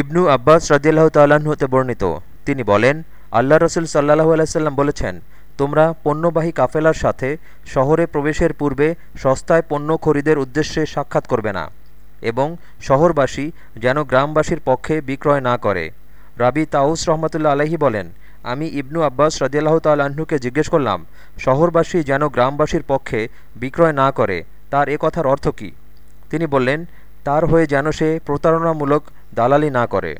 ইবনু আব্বাস রদিয়াল্লাহ তাল্লাহ্ন হতে বর্ণিত। তিনি বলেন আল্লাহ রসুল সাল্লাহু আলাইসাল্লাম বলেছেন, তোমরা পণ্যবাহী কাফেলার সাথে শহরে প্রবেশের পূর্বে সস্তায় পণ্য খরিদের উদ্দেশ্যে সাক্ষাৎ করবে না এবং শহরবাসী যেন গ্রামবাসীর পক্ষে বিক্রয় না করে। রাবি তাউস রহমতুল্লা আলহি বলেন, আমি ইবনু আব্বাস রদিয়াল্লাহ তাল্লাহ্নকে জিজ্ঞেস করলাম, শহরবাসী যেন গ্রামবাসীর পক্ষে বিক্রয় না করে, তার এ কথার অর্থ কী? তিনি বললেন, তার হয়ে যেন সে প্রতারণামূলক দালালি না করে।